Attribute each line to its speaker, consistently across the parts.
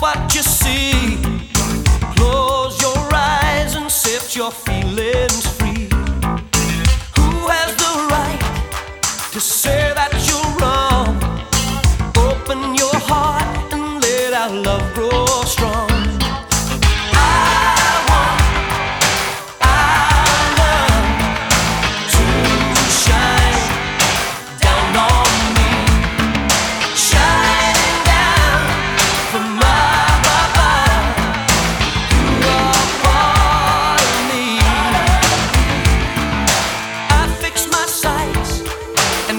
Speaker 1: what you see. Close your eyes and set your feelings free. Who has the right to say that you're wrong? Open your heart and let our love grow strong.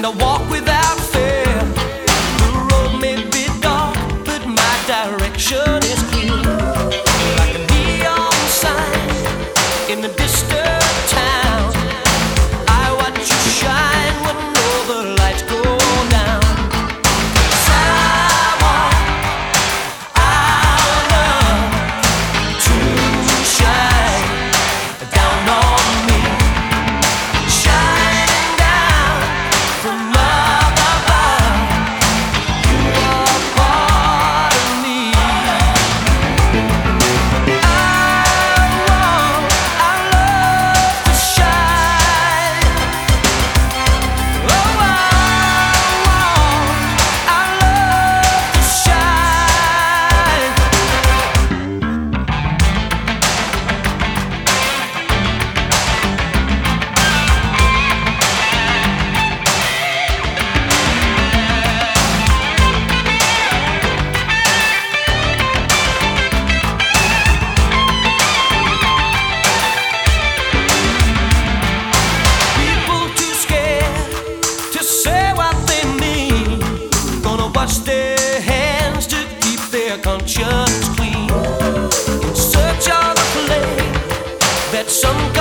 Speaker 1: I walk without that some